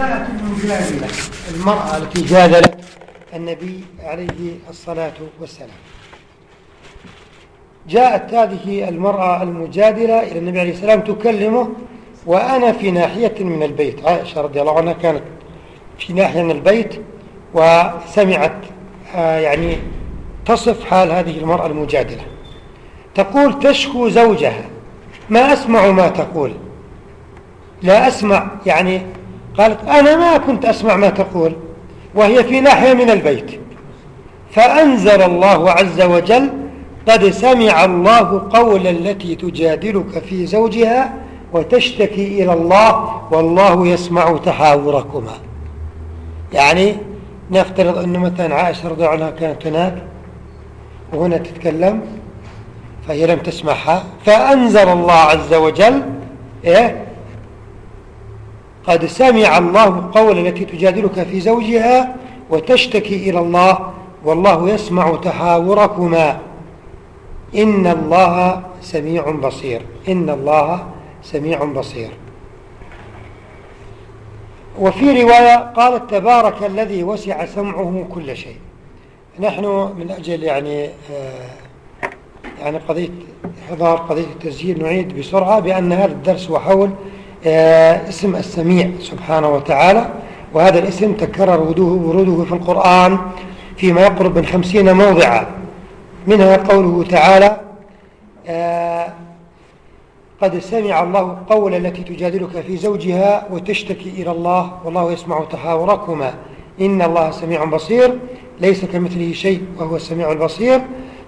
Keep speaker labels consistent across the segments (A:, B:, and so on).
A: المجادلة المرأة التي جادلت النبي عليه الصلاة والسلام. جاءت هذه المرأة المجادلة إلى النبي عليه السلام تكلمه وأنا في ناحية من البيت. عائشة رضي الله عنها كانت في ناحية من البيت وسمعت آه، يعني تصف حال هذه المرأة المجادلة. تقول تشكو زوجها ما أسمع ما تقول. لا أسمع يعني قالت أنا ما كنت أسمع ما تقول وهي في ناحية من البيت. فأنزل الله عز وجل قد سمع الله قول التي تجادلك في زوجها وتشتكي إلى الله والله يسمع تحاوركما. يعني نفترض أن مثلا عائشة رضي الله عنها كانت هناك وهنا تتكلم فهي لم تسمعها. فأنزل الله عز وجل إيه؟ قد سمع الله قول التي تجادلك في زوجها وتشتكي إلى الله والله يسمع تحاوركما إن الله سميع بصير. إن الله سميع بصير. وفي رواية قالت تبارك الذي وسع سمعه كل شيء. نحن من أجل يعني آه يعني قضية حضار قضية التسجيل نعيد بسرعة بأن هذا الدرس وحول آه اسم السميع سبحانه وتعالى. وهذا الاسم تكرر وروده في القرآن فيما يقرب من خمسين موضعا. منها قوله تعالى آه قد سمع الله قول التي تجادلك في زوجها وتشتكي إلى الله والله يسمع تحاوركما إن الله سميع بصير ليس كمثله شيء وهو السميع البصير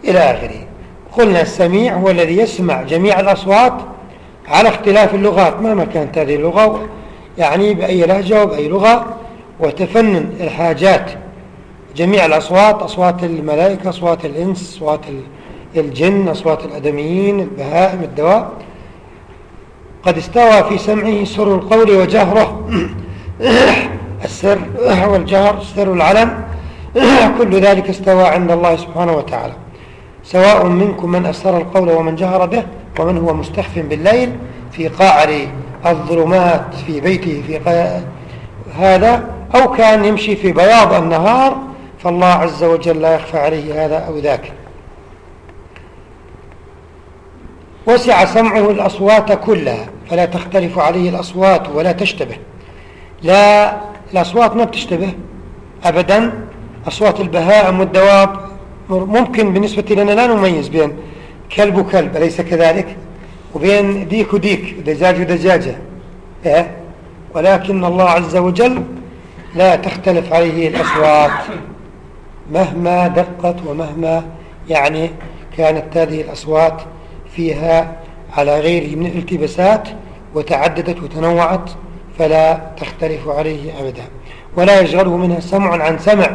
A: إلى آخره. قلنا السميع هو الذي يسمع جميع الأصوات على اختلاف اللغات مهما كانت هذه اللغة يعني بأي لهجة وبأي لغة وتفنن الحاجات جميع الأصوات أصوات الملائكة أصوات الإنس أصوات الجن أصوات الأدميين البهائم الدواب قد استوى في سمعه سر القول وجهره. السر والجهر سر العلم. كل ذلك استوى عند الله سبحانه وتعالى. سواء منكم من أسر القول ومن جهر به ومن هو مستخف بالليل في قعر الظلمات في بيته في هذا أو كان يمشي في بياض النهار فالله عز وجل لا يخفى عليه هذا أو ذاك. وسع سمعه الأصوات كلها فلا تختلف عليه الأصوات ولا تشتبه. لا الأصوات ما بتشتبه أبدا. أصوات البهائم والدواب ممكن بالنسبة لنا لا نميز بين كلب وكلب أليس كذلك وبين ديك وديك دجاج ودجاجة إيه؟ ولكن الله عز وجل لا تختلف عليه الأصوات مهما دقت ومهما يعني كانت هذه الأصوات فيها على غيره من الالتباسات وتعددت وتنوعت فلا تختلف عليه أبدا ولا يشغله منها سمع عن سمع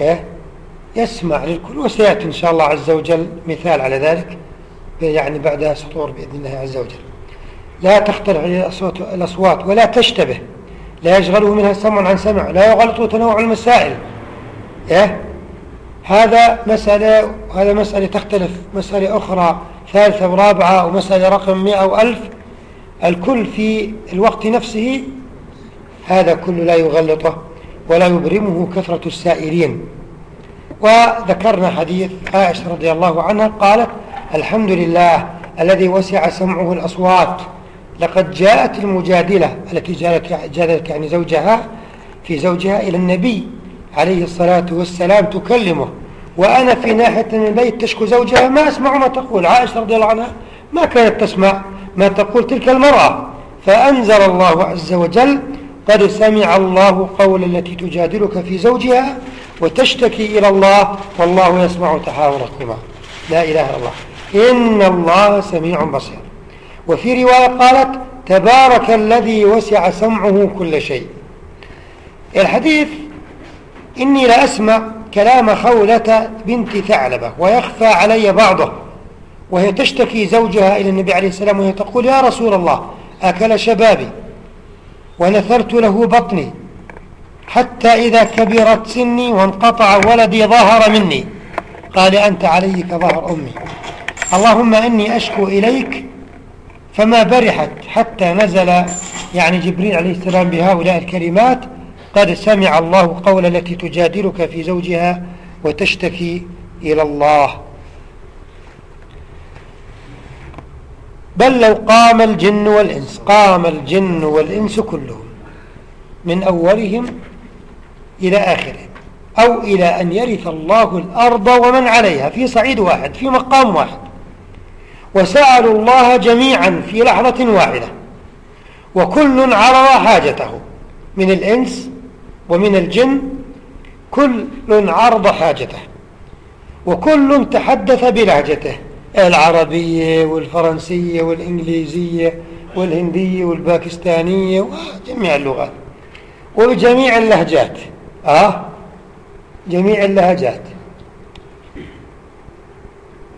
A: إيه؟ يسمع للكل وسيأتي إن شاء الله عز وجل مثال على ذلك يعني بعد سطور بإذن الله عز وجل. لا تختلف عليه الأصوات ولا تشتبه. لا يشغله منها سمع عن سمع لا يغلط تنوع المسائل إيه؟ هذا مسألة هذا مسألة تختلف. مسألة أخرى ثالثة ورابعة ومسألة رقم مئة وألف. الكل في الوقت نفسه هذا كله لا يغلطه ولا يبرمه كثرة السائلين وذكرنا حديث عائشة رضي الله عنها قالت الحمد لله الذي وسع سمعه الأصوات. لقد جاءت المجادلة التي جادلت يعني زوجها في زوجها إلى النبي عليه الصلاة والسلام تكلمه. وأنا في ناحية من البيت تشكو زوجها ما أسمع ما تقول. عائشة رضي الله عنها ما كانت تسمع ما تقول تلك المرأة. فأنزل الله عز وجل قد سمع الله قول التي تجادلك في زوجها وتشتكي إلى الله والله يسمع تحاوركما لا إله إلا الله. إن الله سميع بصير. وفي رواية قالت تبارك الذي وسع سمعه كل شيء. الحديث إني لأسمع كلام خولة بنت ثعلبة ويخفى علي بعضه وهي تشتكي زوجها إلى النبي عليه السلام وهي تقول يا رسول الله أكل شبابي ونثرت له بطني. حتى إذا كبرت سني وانقطع ولدي ظهر مني. قال أنت علي كظهر أمي. اللهم إني أشكو إليك فما برحت حتى نزل يعني جبريل عليه السلام بهؤلاء الكلمات قد سمع الله قول التي تجادلك في زوجها وتشتكي إلى الله. بل لو قام الجن والإنس قام الجن والإنس كلهم من أولهم إلى آخره أو إلى أن يرث الله الأرض ومن عليها في صعيد واحد في مقام واحد. وسألوا الله جميعا في لحظة واحدة وكل عرض حاجته من الإنس ومن الجن كل عرض حاجته وكل تحدث بلهجته العربية والفرنسية والإنجليزية والهندية والباكستانية وجميع اللغات وبجميع اللهجات. آه؟ جميع اللهجات.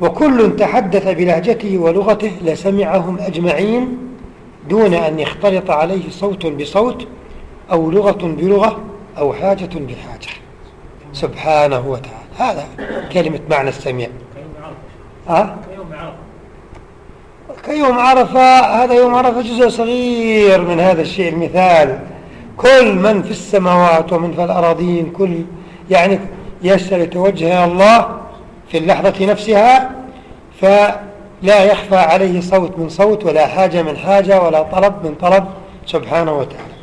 A: وكل تحدث بلهجته ولغته لسمعهم أجمعين دون أن يختلط عليه صوت بصوت أو لغة بلغة أو حاجة بحاجة. سبحانه وتعالى. هذا كلمة معنى السميع. أه؟ كيوم عرفة هذا يوم عرفة جزء صغير من هذا الشيء المثال. كل من في السماوات ومن في الأراضين كل يعني يتوجه إلى الله في اللحظة نفسها فلا يخفى عليه صوت من صوت ولا حاجة من حاجة ولا طلب من طلب سبحانه وتعالى.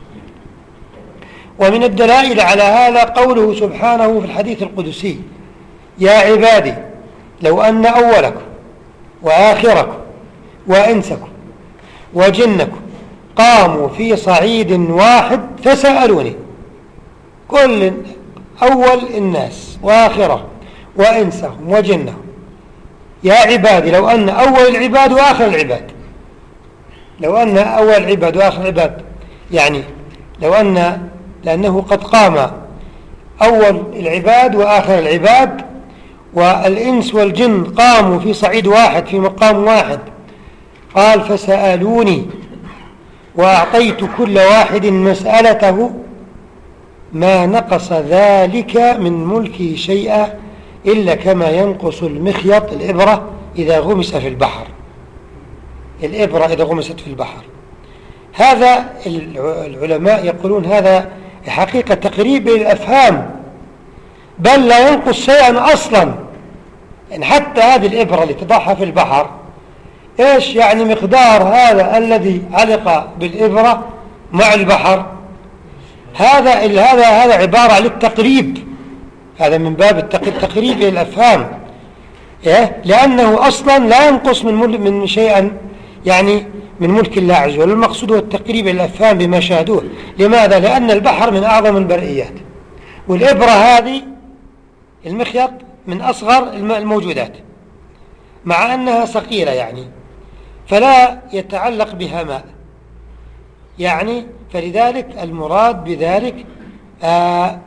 A: ومن الدلائل على هذا قوله سبحانه في الحديث القدسي يا عبادي لو أن أولكم وآخركم وإنسكم وجنكم قاموا في صعيد واحد فسألوني. كل أول الناس وآخرهم وإنسهم وجنهم. يا عبادي لو أن أول العباد وآخر العباد. لو أن أول العباد وآخر العباد. يعني لو أن لأنه قد قام أول العباد وآخر العباد والإنس والجن قاموا في صعيد واحد في مقام واحد. قال فسألوني. وأعطيت كل واحد مسألته ما نقص ذلك من ملكه شيئا إلا كما ينقص المخيط الإبرة إذا غمس في البحر. الإبرة إذا غمست في البحر. هذا العلماء يقولون هذا حقيقة تقريب الأفهام بل لا ينقص شيئا أصلا. يعني حتى هذه الإبرة اللي تضعها في البحر إيش يعني مقدار هذا الذي علق بالإبرة مع البحر؟ هذا هذا هذا عبارة عن التقريب. هذا من باب التقريب إلى الأفهام. إيه؟ لأنه أصلا لا ينقص من من شيئا يعني من ملك الله عز وجل. المقصود هو التقريب إلى الأفهام بما شاهدوه. لماذا؟ لأن البحر من أعظم البرئيات والإبرة هذه المخيط من أصغر الموجودات مع أنها ثقيلة يعني. فلا يتعلق بها ماء. يعني فلذلك المراد بذلك آه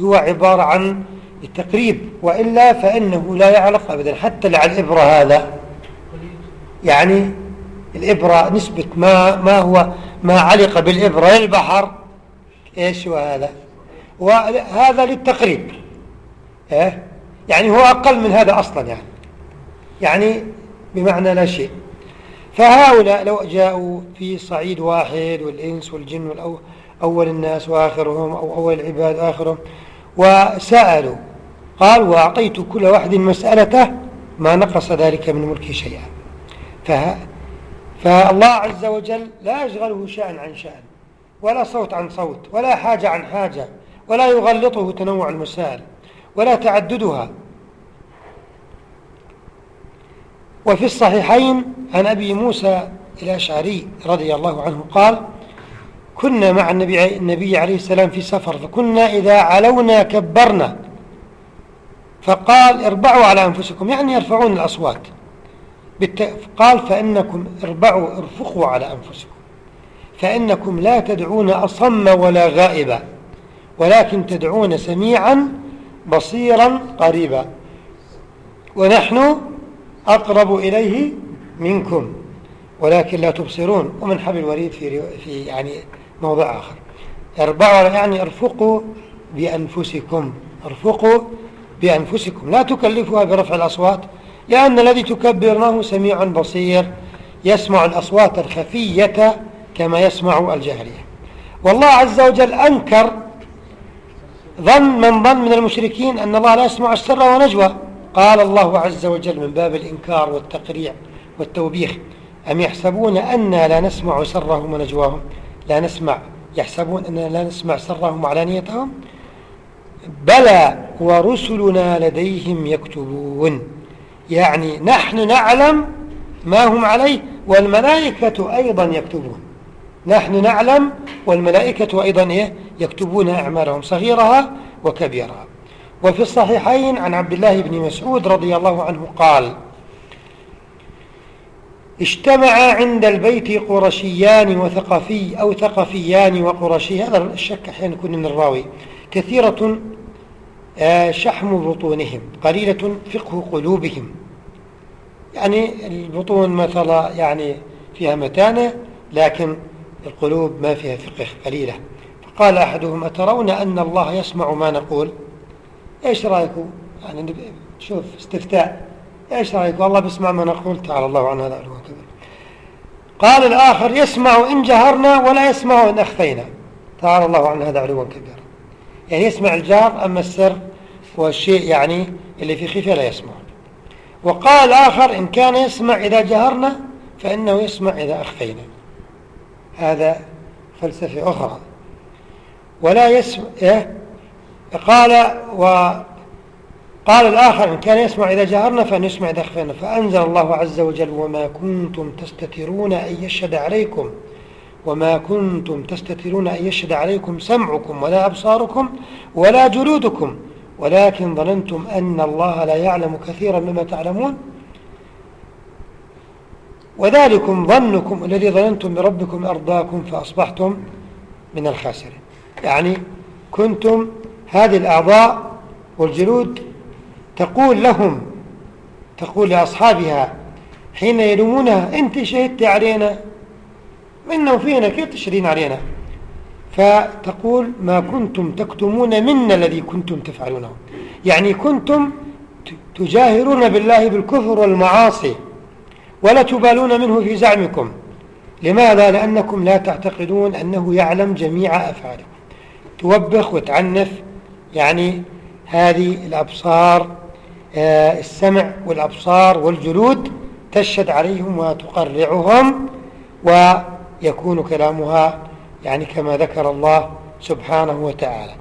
A: هو عبارة عن التقريب وإلا فإنه لا يعلق أبدا حتى على الإبرة هذا. يعني الإبرة نسبة ما, ما هو ما علق بالإبرة للبحر. إيش هو هذا؟ وهذا للتقريب. إيه؟ يعني هو أقل من هذا أصلا يعني. يعني بمعنى لا شيء. فهؤلاء لو جاءوا في صعيد واحد والإنس والجن والأول الناس وآخرهم أو أول العباد آخرهم وسألوا قال وأعطيت كل واحد مسألته ما نقص ذلك من ملكي شيئا. فه... فالله عز وجل لا يشغله شأن عن شأن ولا صوت عن صوت ولا حاجة عن حاجة ولا يغلطه تنوع المسائل ولا تعددها. وفي الصحيحين عن أبي موسى الأشعري رضي الله عنه قال كنا مع النبي, النبي عليه السلام في سفر فكنا إذا علونا كبرنا. فقال اربعوا على أنفسكم. يعني يرفعون الأصوات. قال فإنكم اربعوا ارفقوا على أنفسكم. فإنكم لا تدعون أصم ولا غائبا ولكن تدعون سميعا بصيرا قريبا. ونحن أقرب إليه منكم ولكن لا تبصرون. ومن حبل الوريد في, في يعني موضع آخر. اربعوا يعني ارفقوا بأنفسكم. ارفقوا بأنفسكم. لا تكلفوها برفع الأصوات لأن الذي تكبرناه سميع بصير يسمع الأصوات الخفية كما يسمع الجاهلية. والله عز وجل أنكر ظن من ظن من المشركين أن الله لا يسمع السر ونجوى قال الله عز وجل من باب الإنكار والتقريع والتوبيخ أم يحسبون أنا لا نسمع سرهم ونجواهم؟ لا نسمع يحسبون أننا لا نسمع سرهم وعلانيتهم؟ بلى ورسلنا لديهم يكتبون. يعني نحن نعلم ما هم عليه والملائكة أيضا يكتبون. نحن نعلم والملائكة أيضا إيه؟ يكتبون أعمالهم صغيرها وكبيرها. وفي الصحيحين عن عبد الله بن مسعود رضي الله عنه قال اجتمع عند البيت قرشيان وثقفي أو ثقفيان وقرشي هذا الشك أحيانا يكون من الراوي كثيرة آه، شحم بطونهم قليلة فقه قلوبهم. يعني البطون مثلا يعني فيها متانة لكن القلوب ما فيها فقه قليلة. فقال أحدهم أترون أن الله يسمع ما نقول؟ إيش رأيكم؟ يعني شوف استفتاء. إيش رأيكم؟ الله بيسمع ما نقول تعالى الله عن هذا كذا قال الآخر يسمع إن جهرنا ولا يسمع إن أخفينا. تعالى الله عن هذا علوا كبيرا يعني يسمع الجار أما السر والشيء يعني اللي في خفية لا يسمع. وقال الآخر إن كان يسمع إذا جهرنا فإنه يسمع إذا أخفينا. هذا فلسفة أخرى. ولا يسمع إيه؟ قال وقال الآخر إن كان يسمع إذا جهرنا إذا أخفينا فأنزل الله عز وجل وما كنتم تستترون أن يشهد عليكم. وما كنتم تستترون أن يشهد عليكم سمعكم ولا أبصاركم ولا جلودكم. ولكن ظننتم أن الله لا يعلم كثيرا مما تعلمون. وذلكم ظنكم الذي ظننتم بربكم أرضاكم فأصبحتم من الخاسرين. يعني كنتم هذه الأعضاء والجلود تقول لهم تقول لأصحابها حين يلومونها أنت شهدت علينا منا وفينا كيف تشهدين علينا؟ فتقول ما كنتم تكتمون منا الذي كنتم تفعلونه. يعني كنتم تجاهرون بالله بالكفر والمعاصي ولا تبالون منه في زعمكم. لماذا؟ لأنكم لا تعتقدون أنه يعلم جميع أفعالكم. توبخ وتعنف يعني هذه الأبصار آه، السمع والأبصار والجلود تشهد عليهم وتقرعهم ويكون كلامها يعني كما ذكر الله سبحانه وتعالى.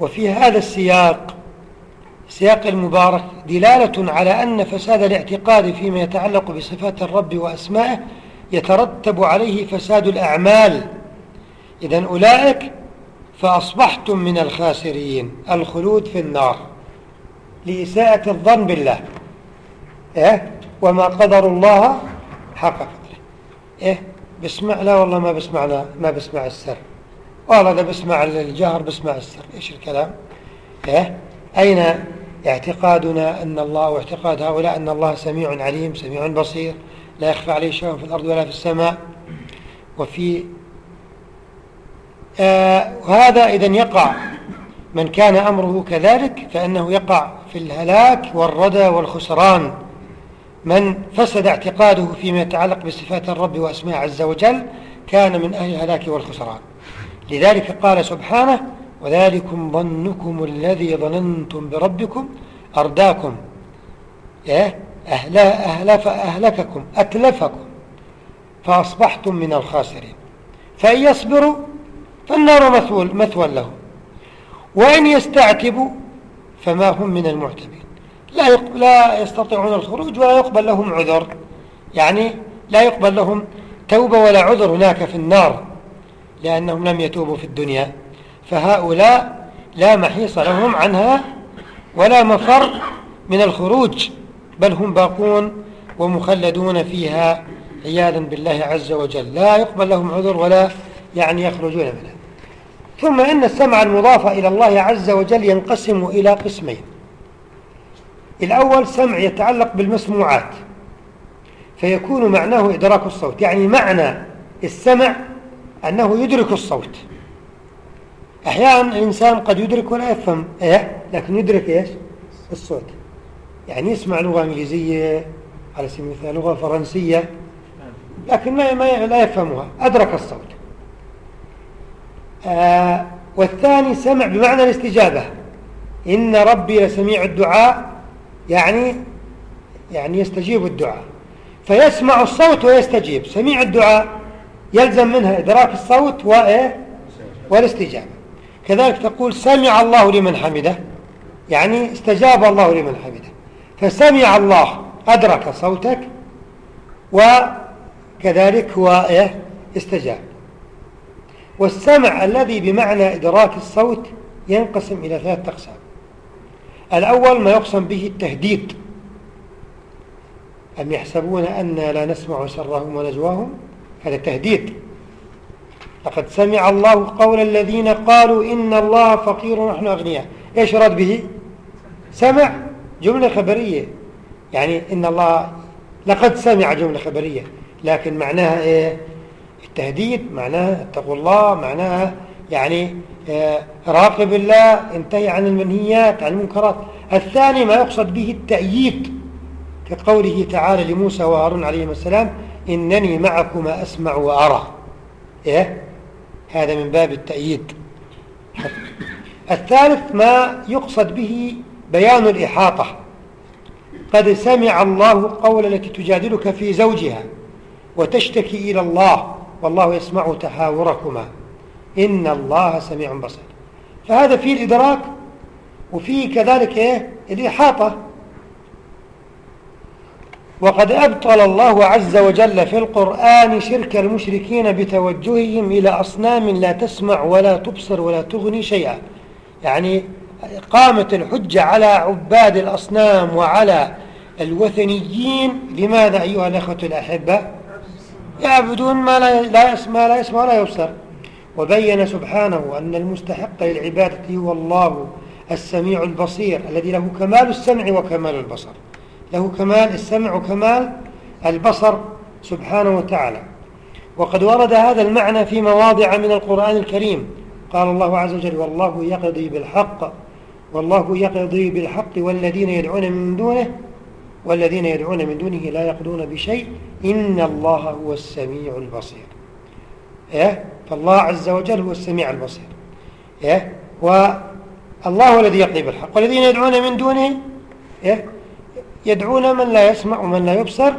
A: وفي هذا السياق سياق المبارك دلالة على أن فساد الاعتقاد فيما يتعلق بصفات الرب وأسمائه يترتب عليه فساد الأعمال. إذا أولئك فأصبحتم من الخاسرين. الخلود في النار. لإساءة الظن بالله. إيه؟ وما قدر الله حق قدره. إيه؟ بسمع لا والله ما بسمع ما بسمع السر. والله ده بسمع الجهر بسمع السر. إيش الكلام؟ إيه؟ أين اعتقادنا أن الله واعتقاد هؤلاء أن الله سميع عليم سميع بصير؟ لا يخفى عليه شيء في الأرض ولا في السماء. وفي آه هذا إذا يقع. من كان أمره كذلك فإنه يقع في الهلاك والردى والخسران. من فسد اعتقاده فيما يتعلق بصفات الرب وأسماء عز وجل كان من أهل الهلاك والخسران. لذلك قال سبحانه وذلكم ظنكم الذي ظننتم بربكم أرداكم. إيه؟ أهلف أهلككم أتلفكم فأصبحتم من الخاسرين. فإن يصبروا فالنار مثوى, مثوى لهم وإن يستعتبوا فما هم من المعتبين. لا, لا يستطيعون الخروج ولا يقبل لهم عذر. يعني لا يقبل لهم توبة ولا عذر هناك في النار لأنهم لم يتوبوا في الدنيا. فهؤلاء لا محيص لهم عنها ولا مفر من الخروج بل هم باقون ومخلدون فيها عياذا بالله عز وجل. لا يقبل لهم عذر ولا يعني يخرجون منها. ثم إن السمع المضاف إلى الله عز وجل ينقسم إلى قسمين. الأول سمع يتعلق بالمسموعات فيكون معناه إدراك الصوت يعني معنى السمع أنه يدرك الصوت. أحيانا الإنسان قد يدرك ولا يفهم إيه؟ لكن يدرك إيش؟ الصوت. يعني يسمع لغة إنجليزية على سبيل المثال لغة فرنسية لكن ما لا يفهمها أدرك الصوت. آه والثاني سمع بمعنى الاستجابة. إن ربي لسميع الدعاء يعني يعني يستجيب الدعاء. فيسمع الصوت ويستجيب. سميع الدعاء يلزم منها إدراك الصوت وإيه والاستجابة. كذلك تقول سمع الله لمن حمده يعني استجاب الله لمن حمده. فسمع الله أدرك صوتك وكذلك هو إيه؟ استجاب. والسمع الذي بمعنى إدراك الصوت ينقسم إلى ثلاثة أقسام. الأول ما يقسم به التهديد. أم يحسبون أنا لا نسمع سرهم ونجواهم هذا تهديد. لقد سمع الله قول الذين قالوا إن الله فقير ونحن أغنياء. إيش رد به؟ سمع. جملة خبرية. يعني إن الله لقد سمع جملة خبرية. لكن معناها إيه؟ التهديد معناها اتقوا الله معناها يعني آه، راقب الله انتهي عن المنهيات عن المنكرات. الثاني ما يقصد به التأييد كقوله تعالى لموسى وهارون عليهما السلام إنني معكما أسمع وأرى. إيه؟ هذا من باب التأييد. الثالث ما يقصد به بيان الإحاطة. قد سمع الله قول التي تجادلك في زوجها وتشتكي إلى الله. والله يسمع تحاوركما إن الله سميع بصير. فهذا فيه الإدراك وفيه كذلك إيه؟ الإحاطة. وقد أبطل الله عز وجل في القرآن شرك المشركين بتوجههم إلى أصنام لا تسمع ولا تبصر ولا تغني شيئا. يعني قامت الحجة على عباد الأصنام وعلى الوثنيين. لماذا أيها الأخوة الأحبة؟ يعبدون ما لا, لا لا يسمع ولا يبصر. وبين سبحانه أن المستحق للعبادة هو الله السميع البصير الذي له كمال السمع وكمال البصر. له كمال السمع وكمال البصر سبحانه وتعالى. وقد ورد هذا المعنى في مواضع من القرآن الكريم. قال الله عز وجل والله يقضي بالحق والله يقضي بالحق والذين يدعون من دونه والذين يدعون من دونه لا يقضون بشيء إن الله هو السميع البصير إيه؟ فالله عز وجل هو السميع البصير إيه؟ والله الذي يقضي بالحق والذين يدعون من دونه إيه؟ يدعون من لا يسمع ومن لا يبصر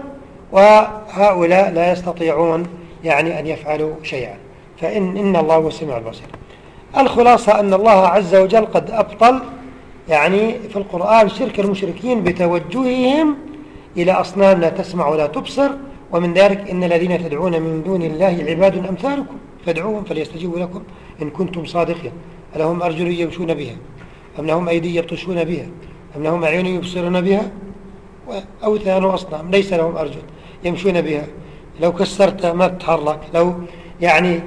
A: وهؤلاء لا يستطيعون يعني أن يفعلوا شيئا فإن إن الله هو السميع البصير الخلاصة أن الله عز وجل قد أبطل يعني في القرآن شرك المشركين بتوجههم إلى أصنام لا تسمع ولا تبصر ومن ذلك إن الذين تدعون من دون الله عباد أمثالكم فادعوهم فليستجيبوا لكم إن كنتم صادقين. ألهم أرجل يمشون بها؟ أم لهم أيدي يبطشون بها؟ أم لهم أعين يبصرون بها؟ أوثان وأصنام ليس لهم أرجل يمشون بها. لو كسرت ما تتحرك لو يعني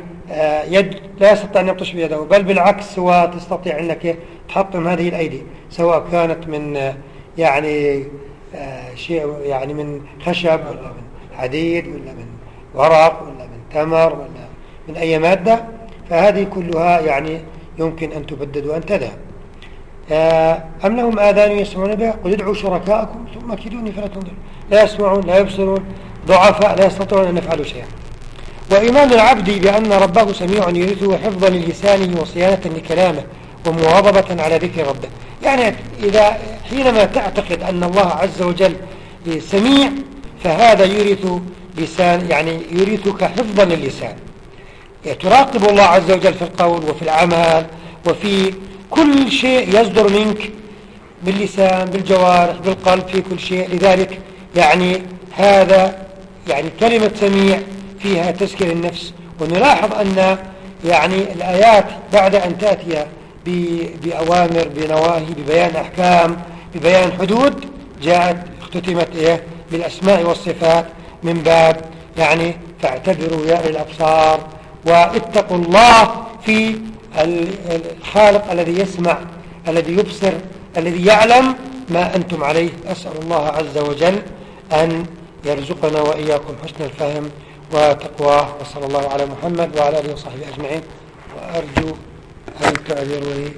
A: يد لا يستطيع أن يبطش بيده بل بالعكس هو تستطيع أنك تحطم هذه الأيدي سواء كانت من آه، يعني آه، شيء يعني من خشب ولا من حديد ولا من ورق ولا من تمر ولا من أي مادة فهذه كلها يعني يمكن أن تبدد وأن تذهب. أم لهم آذان يسمعون بها؟ قل ادعوا شركاءكم ثم كدوني فلا تنظرون. لا يسمعون لا يبصرون ضعفاء لا يستطيعون أن يفعلوا شيئا. وإيمان العبد بأن ربه سميع يرثه حفظا للسانه وصيانة لكلامه ومواظبة على ذكر ربه. يعني إذا حينما تعتقد أن الله عز وجل سميع فهذا يورث لسان يعني يورثك حفظا للسان. تراقب الله عز وجل في القول وفي العمل وفي كل شيء يصدر منك باللسان بالجوارح بالقلب في كل شيء. لذلك يعني هذا يعني كلمة سميع فيها تسكير النفس. ونلاحظ أن يعني الآيات بعد أن تأتي بأوامر بنواهي ببيان أحكام ببيان حدود جاءت اختتمت إيه؟ بالأسماء والصفات من باب يعني فاعتبروا يا الأبصار واتقوا الله في الخالق الذي يسمع الذي يبصر الذي يعلم ما أنتم عليه. أسأل الله عز وجل أن يرزقنا وإياكم حسن الفهم وتقواه وصلى الله على محمد وعلى آله وصحبه أجمعين. وأرجو أن تعذروا